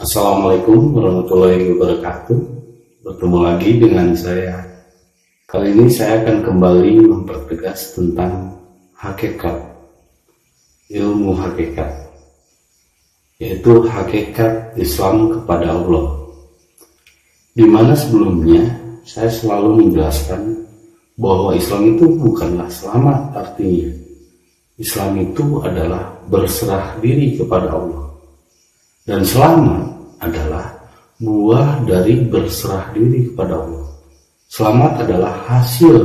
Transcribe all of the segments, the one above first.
Assalamualaikum warahmatullahi wabarakatuh. Bertemu lagi dengan saya. Kali ini saya akan kembali mempertegas tentang hakikat, ilmu hakikat, yaitu hakikat Islam kepada Allah. Di mana sebelumnya saya selalu menjelaskan bahwa Islam itu bukanlah selamat artinya. Islam itu adalah berserah diri kepada Allah. Dan selamat adalah buah dari berserah diri kepada Allah. Selamat adalah hasil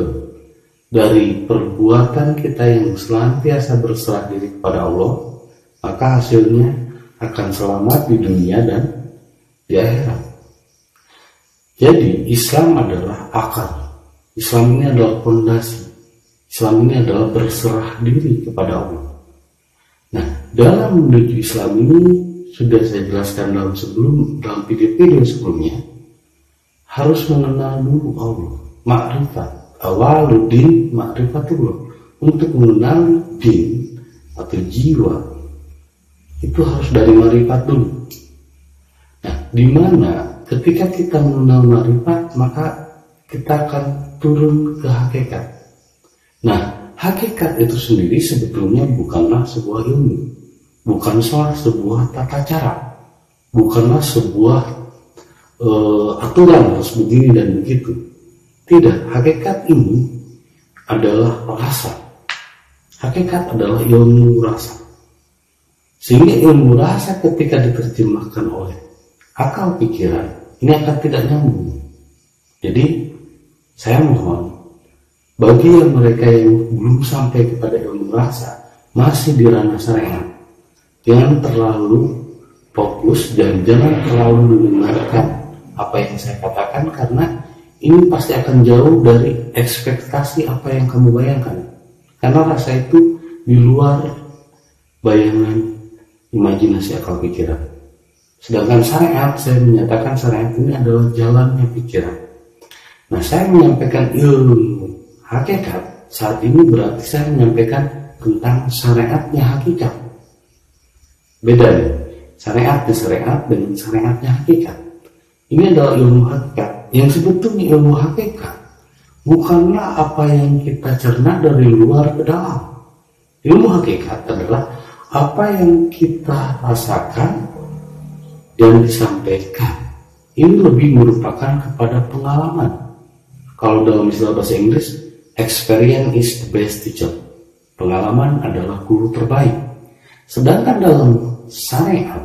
dari perbuatan kita yang senantiasa berserah diri kepada Allah, maka hasilnya akan selamat di dunia dan di akhirat. Jadi Islam adalah akar. Islam ini adalah fondasi. Islam ini adalah berserah diri kepada Allah. Nah, dalam menuju Islam ini sudah saya jelaskan dalam sebelum dalam video-video sebelumnya harus mengenal dulu Allah makrifat awaludin makrifatullah. Untuk mengenal din atau jiwa itu harus dari marifat dulu. Nah di mana ketika kita mengenal marifat maka kita akan turun ke hakikat. Nah hakikat itu sendiri sebetulnya bukanlah sebuah ilmu bukanlah sebuah tata cara, bukanlah sebuah uh, aturan harus begini dan begitu. Tidak, hakikat ini adalah rasa. Hakikat adalah ilmu rasa. Sehingga ilmu rasa ketika diterjemahkan oleh akal pikiran, ini akan tidak nyambung. Jadi, saya mohon, bagi yang mereka yang belum sampai kepada ilmu rasa, masih di ranah syariat, jangan terlalu fokus dan jangan terlalu mendengarkan apa yang saya katakan karena ini pasti akan jauh dari ekspektasi apa yang kamu bayangkan. Karena rasa itu di luar bayangan imajinasi akal pikiran. Sedangkan syariat saya menyatakan syariat ini adalah jalannya pikiran. Nah saya menyampaikan ilmu hakikat saat ini berarti saya menyampaikan tentang syariatnya hakikat Beda nih. Syariat di syariat dengan syariatnya hakikat. Ini adalah ilmu hakikat. Yang sebetulnya ilmu hakikat bukanlah apa yang kita cerna dari luar ke dalam. Ilmu hakikat adalah apa yang kita rasakan dan disampaikan. Ini lebih merupakan kepada pengalaman. Kalau dalam istilah bahasa Inggris, experience is the best teacher. Pengalaman adalah guru terbaik. Sedangkan dalam syariat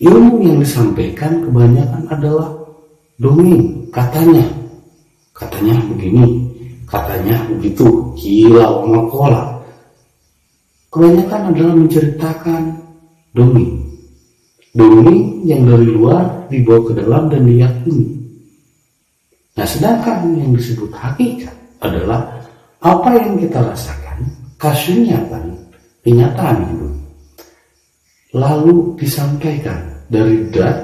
ilmu yang disampaikan kebanyakan adalah dongeng katanya. Katanya begini katanya begitu. Gila wakola kebanyakan adalah menceritakan dongeng. Dongeng yang dari luar dibawa ke dalam dan diyakini. Nah sedangkan yang disebut hakikat adalah apa yang kita rasakan kasusnya kan kenyataan hidup lalu disampaikan dari dat,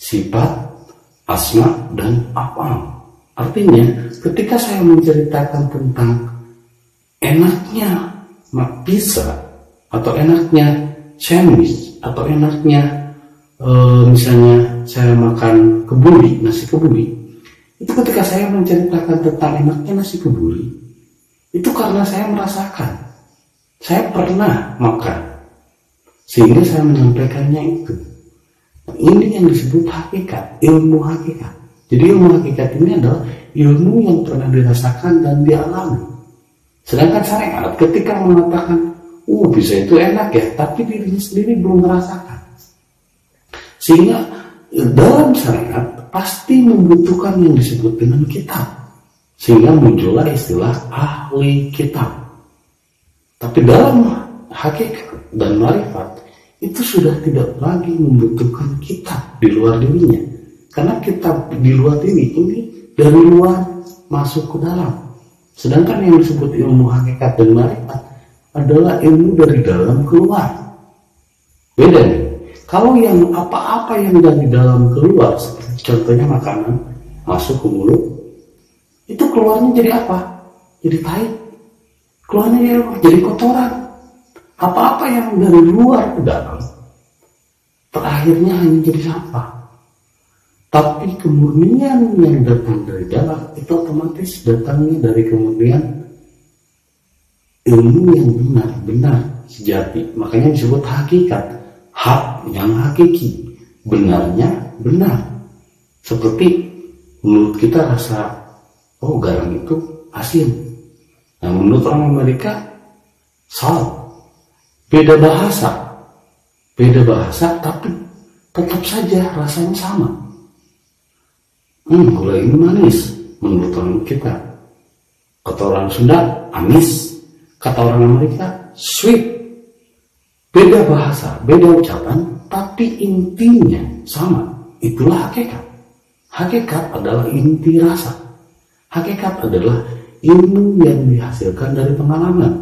sifat, asma, dan apa. Artinya, ketika saya menceritakan tentang enaknya pizza atau enaknya sandwich atau enaknya e, misalnya saya makan kebuli, nasi kebuli, itu ketika saya menceritakan tentang enaknya nasi kebuli, itu karena saya merasakan, saya pernah makan sehingga saya menyampaikannya itu. Ini yang disebut hakikat, ilmu hakikat. Jadi ilmu hakikat ini adalah ilmu yang pernah dirasakan dan dialami. Sedangkan syariat ketika mengatakan, uh bisa itu enak ya, tapi dirinya sendiri belum merasakan. Sehingga dalam syariat pasti membutuhkan yang disebut dengan kitab. Sehingga muncullah istilah ahli kitab. Tapi dalam hakikat dan marifat itu sudah tidak lagi membutuhkan kitab di luar dirinya. Karena kitab di luar diri ini dari luar masuk ke dalam. Sedangkan yang disebut ilmu hakikat dan marifat adalah ilmu dari dalam keluar. Beda nih. Kalau yang apa-apa yang dari dalam keluar seperti contohnya makanan masuk ke mulut itu keluarnya jadi apa? Jadi pahit. Keluarnya jadi kotoran apa-apa yang dari luar ke dalam terakhir akhirnya hanya jadi sampah. Tapi kemurnian yang datang dari dalam itu otomatis datangnya dari kemudian ilmu yang benar, benar, sejati. Makanya disebut hakikat, hak yang hakiki, benarnya benar. Seperti menurut kita rasa, oh garam itu asin. Nah menurut orang Amerika, salt. Beda bahasa, beda bahasa tapi tetap saja rasanya sama. Hmm, gula ini manis menurut orang kita. Kata orang Sunda, amis. Kata orang Amerika, sweet. Beda bahasa, beda ucapan, tapi intinya sama. Itulah hakikat. Hakikat adalah inti rasa. Hakikat adalah ilmu yang dihasilkan dari pengalaman.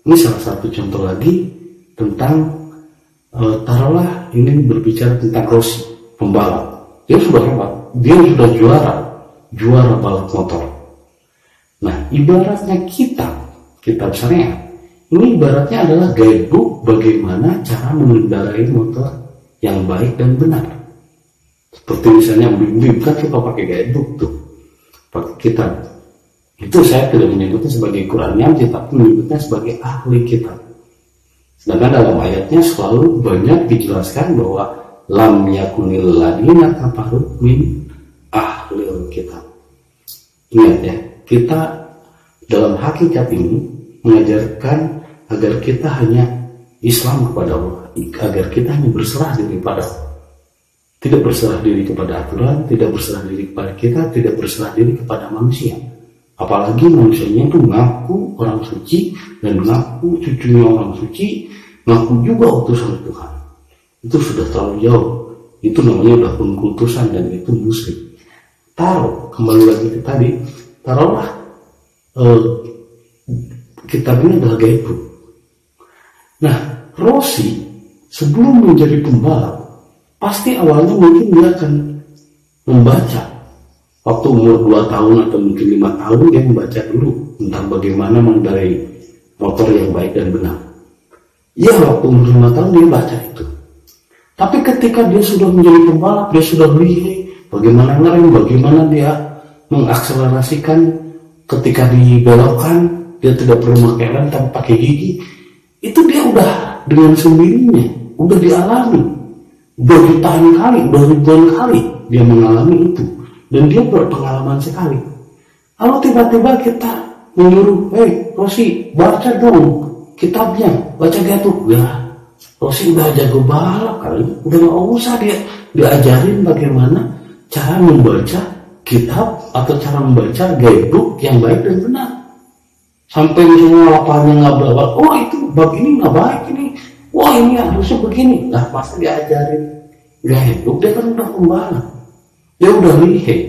Ini salah satu contoh lagi tentang e, taruhlah ini berbicara tentang Rossi, pembalap. Dia sudah hebat, dia sudah juara, juara balap motor. Nah, ibaratnya kita, kita besarnya, ini ibaratnya adalah guidebook bagaimana cara mengendarai motor yang baik dan benar. Seperti misalnya bim kan kita pakai guidebook tuh, pakai kitab. Itu saya tidak menyebutnya sebagai Qurannya, tapi menyebutnya sebagai ahli kitab. Sedangkan dalam ayatnya selalu banyak dijelaskan bahwa lam yakunil ladina kafaru min ahli kitab. Ingat ya, kita dalam hakikat ini mengajarkan agar kita hanya Islam kepada Allah, agar kita hanya berserah diri pada Allah tidak berserah diri kepada aturan, tidak berserah diri kepada kita, tidak berserah diri kepada manusia. Apalagi manusianya itu mengaku orang suci dan mengaku cucunya orang suci, mengaku juga utusan Tuhan. Itu sudah terlalu jauh. Itu namanya udah pengkultusan dan itu muslim. Taruh kembali lagi ke tadi, taruhlah eh, kitab ini adalah gaibku. Nah, Rossi sebelum menjadi pembalap pasti awalnya mungkin dia akan membaca waktu umur 2 tahun atau mungkin lima tahun dia membaca dulu tentang bagaimana mengendarai motor yang baik dan benar. Ya waktu umur lima tahun dia baca itu. Tapi ketika dia sudah menjadi pembalap dia sudah lihat bagaimana ngerem bagaimana dia mengakselerasikan. Ketika dibelokkan dia tidak perlu pakai rem tapi pakai gigi. Itu dia udah dengan sendirinya udah dialami. Berjutaan kali, berribuan kali dia mengalami itu dan dia berpengalaman sekali. Lalu tiba-tiba kita menyuruh, hei Rosi baca dong kitabnya, baca gitu. Ya, Rosi udah jago balap kali, udah gak usah dia diajarin bagaimana cara membaca kitab atau cara membaca guidebook yang baik dan benar. Sampai misalnya lapannya nggak bawa, oh itu bab ini nggak baik ini, wah ini harusnya begini lah masa diajarin hidup dia kan udah pembalap dia udah lihat.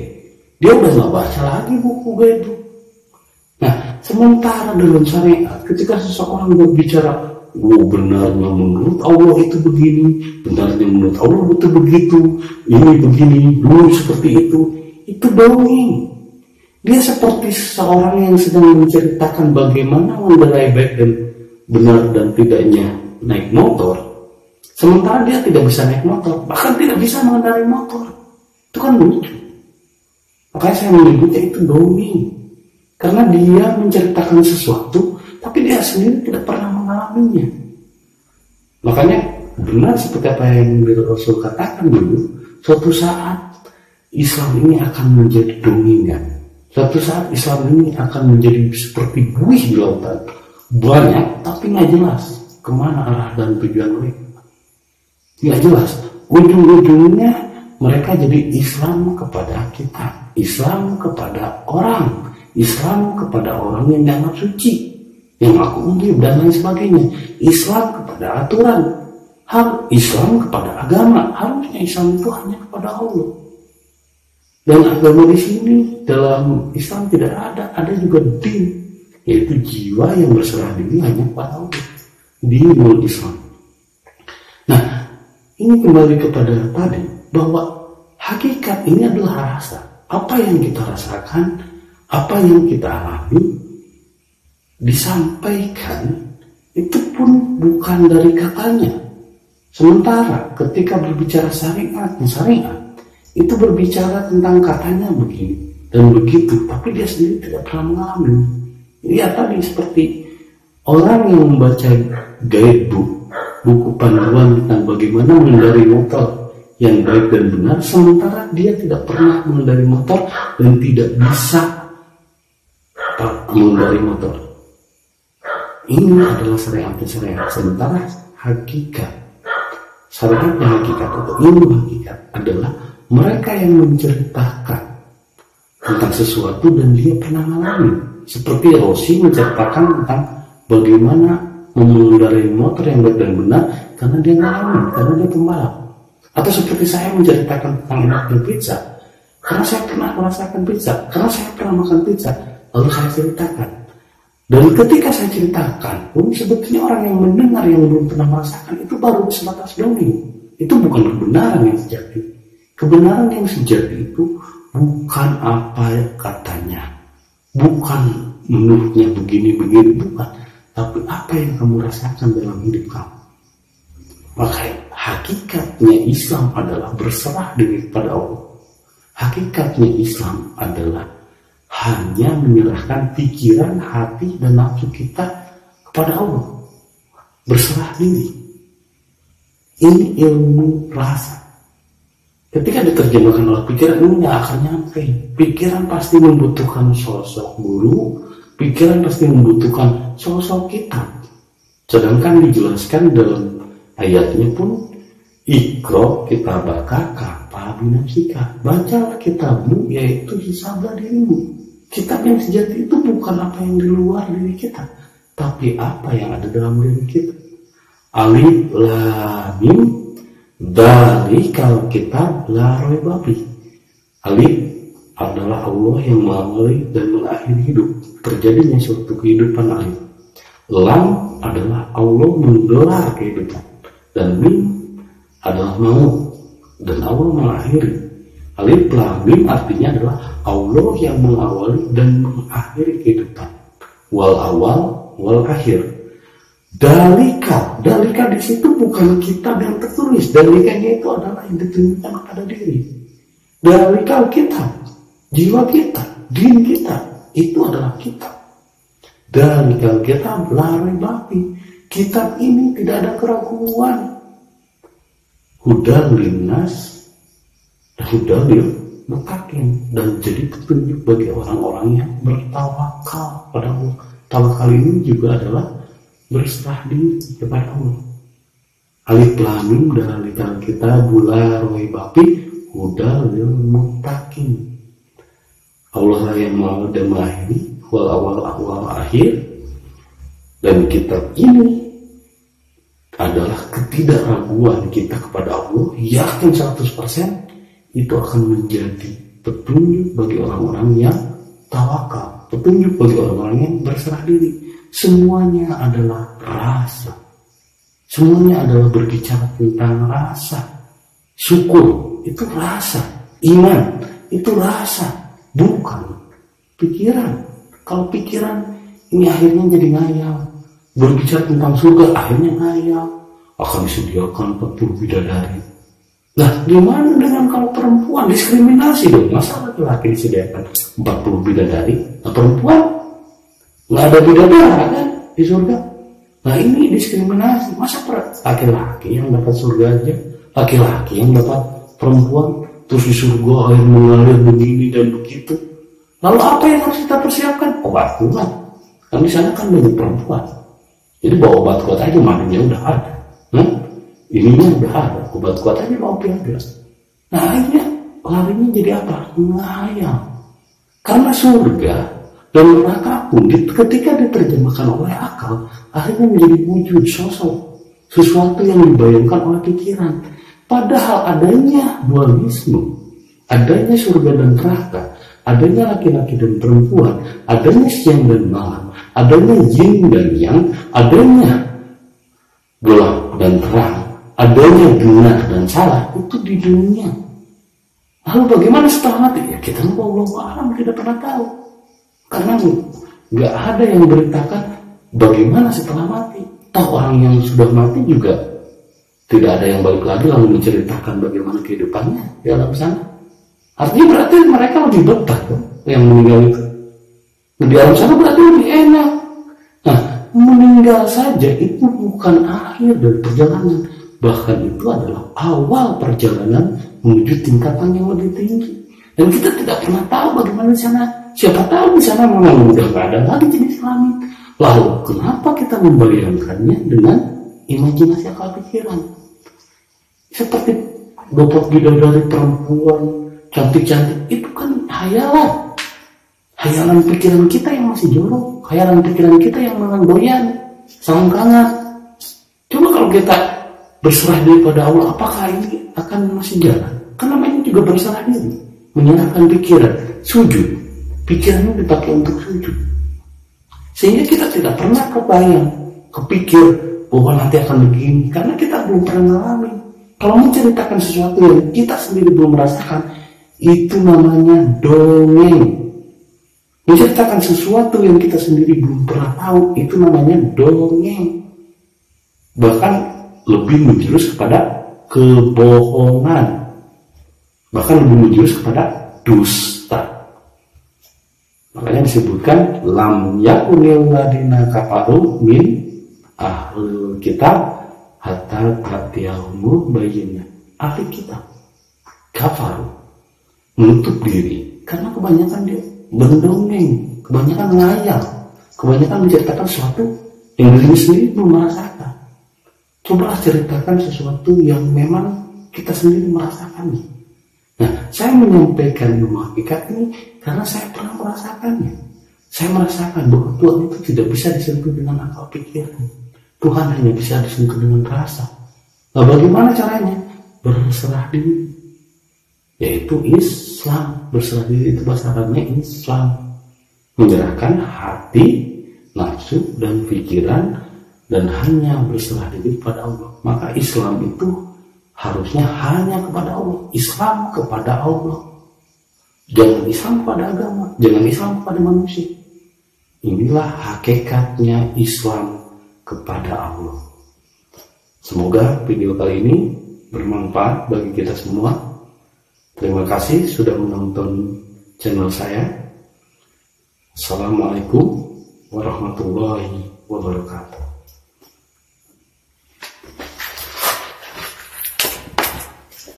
Dia udah nggak baca lagi buku itu nah sementara dalam syariat ketika seseorang berbicara oh benarnya menurut Allah itu begini benarnya menurut Allah itu begitu ini begini dulu seperti itu itu dongeng. Dia seperti seseorang yang sedang menceritakan bagaimana mengendarai baik dan benar dan tidaknya naik motor, sementara dia tidak bisa naik motor, bahkan tidak bisa mengendarai motor. Itu kan lucu. Makanya saya menyebutnya itu dongeng. Karena dia menceritakan sesuatu, tapi dia sendiri tidak pernah mengalaminya. Makanya benar seperti apa yang Rasul katakan dulu, suatu saat Islam ini akan menjadi dominan. Suatu saat Islam ini akan menjadi seperti buih di lautan. Banyak, tapi nggak jelas ke mana arah dan tujuan mereka tidak jelas ujung-ujungnya mereka jadi Islam kepada kita Islam kepada orang Islam kepada orang yang dianggap suci yang aku mungkin dan lain sebagainya. Islam kepada aturan hal Islam kepada agama harusnya Islam itu hanya kepada Allah. Dan agama di sini dalam Islam tidak ada ada juga din yaitu jiwa yang berserah diri hanya kepada Allah. Dinul Islam. Nah, ini kembali kepada tadi bahwa hakikat ini adalah rasa. Apa yang kita rasakan, apa yang kita alami, disampaikan itu pun bukan dari katanya, Sementara ketika berbicara syariat, syariat itu berbicara tentang katanya begini dan begitu, tapi dia sendiri tidak pernah mengalami. Ya tadi seperti orang yang membaca guidebook, buku panduan tentang bagaimana mengendari motor yang baik dan benar, sementara dia tidak pernah mengendari motor dan tidak bisa mengendari motor. Ini adalah syariat syariat, sementara hakikat Syariatnya hakikat atau ilmu hakikat adalah mereka yang menceritakan tentang sesuatu dan dia pernah mengalami. Seperti Rosi menceritakan tentang bagaimana mengendarai motor yang baik dan benar karena dia mengalami, karena dia pembalap. Atau seperti saya menceritakan tentang enaknya pizza karena saya pernah merasakan pizza, karena saya pernah makan pizza, lalu saya ceritakan. Dan ketika saya ceritakan pun sebetulnya orang yang mendengar yang belum pernah merasakan itu baru sebatas dongeng. Itu bukan kebenaran yang sejati. Kebenaran yang sejati itu bukan apa katanya. Bukan menurutnya begini-begini, bukan. Tapi apa yang kamu rasakan dalam hidup kamu. Maka hakikatnya Islam adalah berserah diri kepada Allah. Hakikatnya Islam adalah hanya menyerahkan pikiran, hati, dan nafsu kita kepada Allah. Berserah diri. Ini ilmu rasa. Ketika diterjemahkan oleh pikiran, ini nggak akan nyampe. Pikiran pasti membutuhkan sosok guru, pikiran pasti membutuhkan sosok kita. Sedangkan dijelaskan dalam ayatnya pun, Ikro kita bakaka kapa binasika. Bacalah kitabmu, yaitu hisablah dirimu. Kitab yang sejati itu bukan apa yang di luar diri kita, tapi apa yang ada dalam diri kita. Alif lamim dari kalau kita laroi babi. Alif adalah Allah yang mengawali dan mengakhiri hidup. Terjadinya suatu kehidupan alif. Lam adalah Allah menggelar kehidupan. Dan mim adalah mau dan Allah mengakhiri. Alif lam mim artinya adalah Allah yang mengawali dan mengakhiri kehidupan. Wal awal, wal akhir. Dalika, dalika di situ bukan kitab yang tertulis. Dalikanya itu adalah yang ditunjukkan kepada diri. Dalika kitab, jiwa kita, diri kita, itu adalah kitab. Dalika kitab lari bapi. Kitab ini tidak ada keraguan. Hudal linnas, hudal mutakin dan jadi petunjuk bagi orang-orang yang bertawakal pada Allah. Tawakal ini juga adalah berserah diri kepada Allah. Alif lamim dan literal kita bula rohi bapi huda lil mutakin. Allah lah yang mau dan mengakhiri wal awal awal akhir dan kitab ini adalah ketidakraguan kita kepada Allah yakin 100% itu akan menjadi petunjuk bagi orang-orang yang tawakal, petunjuk bagi orang-orang yang berserah diri. Semuanya adalah rasa. Semuanya adalah berbicara tentang rasa. Syukur itu rasa. Iman itu rasa. Bukan pikiran. Kalau pikiran ini akhirnya jadi ngayal. Berbicara tentang surga akhirnya ngayal. Akan disediakan 40 bidadari Nah, gimana dengan kalau perempuan diskriminasi dong? Masa laki-laki disediakan 40 bidadari? Nah, perempuan nggak ada bidadari kan di surga? Nah, ini diskriminasi. Masa laki-laki yang dapat surga aja? Laki-laki yang dapat perempuan terus di surga air mengalir begini dan begitu. Lalu apa yang harus kita persiapkan? Obat kuat. Kan di sana kan banyak perempuan. Jadi bawa obat kuat aja mandinya udah ada. Hmm? ininya udah ada obat kuat aja mau piagam nah akhirnya larinya jadi apa ngayal karena surga dan neraka pun ketika diterjemahkan oleh akal akhirnya menjadi wujud sosok sesuatu yang dibayangkan oleh pikiran padahal adanya dualisme adanya surga dan neraka adanya laki-laki dan perempuan adanya siang dan malam adanya yin dan yang adanya gelap dan terang adanya benar dan salah itu di dunia. Lalu bagaimana setelah mati? Ya kita lupa Allah alam tidak pernah tahu. Karena nggak ada yang beritakan bagaimana setelah mati. Tahu orang yang sudah mati juga tidak ada yang balik lagi lalu menceritakan bagaimana kehidupannya di alam sana. Artinya berarti mereka lebih betah kan, yang meninggal itu. Di alam sana berarti enak. Nah, meninggal saja itu bukan akhir dari perjalanan. Bahkan itu adalah awal perjalanan menuju tingkatan yang lebih tinggi. Dan kita tidak pernah tahu bagaimana di sana. Siapa tahu di sana memang udah gak ada lagi jenis kelamin. Lalu kenapa kita membayangkannya dengan imajinasi akal pikiran? Seperti bapak bidadari perempuan cantik-cantik itu kan hayalan. Hayalan pikiran kita yang masih jorok, hayalan pikiran kita yang mengoyan, selangkangan. Coba kalau kita berserah diri pada Allah, apakah ini akan masih jalan? Karena ini juga berserah diri, menyerahkan pikiran, sujud. Pikirannya dipakai untuk sujud. Sehingga kita tidak pernah kebayang, kepikir bahwa nanti akan begini, karena kita belum pernah ngalamin. Kalau menceritakan sesuatu yang kita sendiri belum merasakan, itu namanya dongeng. Menceritakan sesuatu yang kita sendiri belum pernah tahu, itu namanya dongeng. Bahkan lebih menjurus kepada kebohongan. Bahkan lebih menjurus kepada dusta. Makanya disebutkan lam yakunil ladina kafaru min ahlul kitab hatta tatiyahumu bayinah. Ahli kitab kafaru menutup diri karena kebanyakan dia berdongeng, kebanyakan ngayal, kebanyakan menceritakan sesuatu yang diri sendiri belum merasakan. Coba ceritakan sesuatu yang memang kita sendiri merasakannya. Nah, saya menyampaikan ilmu hakikat ini karena saya pernah merasakannya. Saya merasakan bahwa Tuhan itu tidak bisa disentuh dengan akal pikiran. Tuhan hanya bisa disentuh dengan rasa. Nah, bagaimana caranya? Berserah diri. Yaitu Islam. Berserah diri itu bahasa Arabnya Islam. Menyerahkan hati, nafsu, dan pikiran dan hanya berserah diri kepada Allah. Maka Islam itu harusnya hanya kepada Allah. Islam kepada Allah. Jangan Islam kepada agama, jangan Islam kepada manusia. Inilah hakikatnya Islam kepada Allah. Semoga video kali ini bermanfaat bagi kita semua. Terima kasih sudah menonton channel saya. Assalamualaikum warahmatullahi wabarakatuh.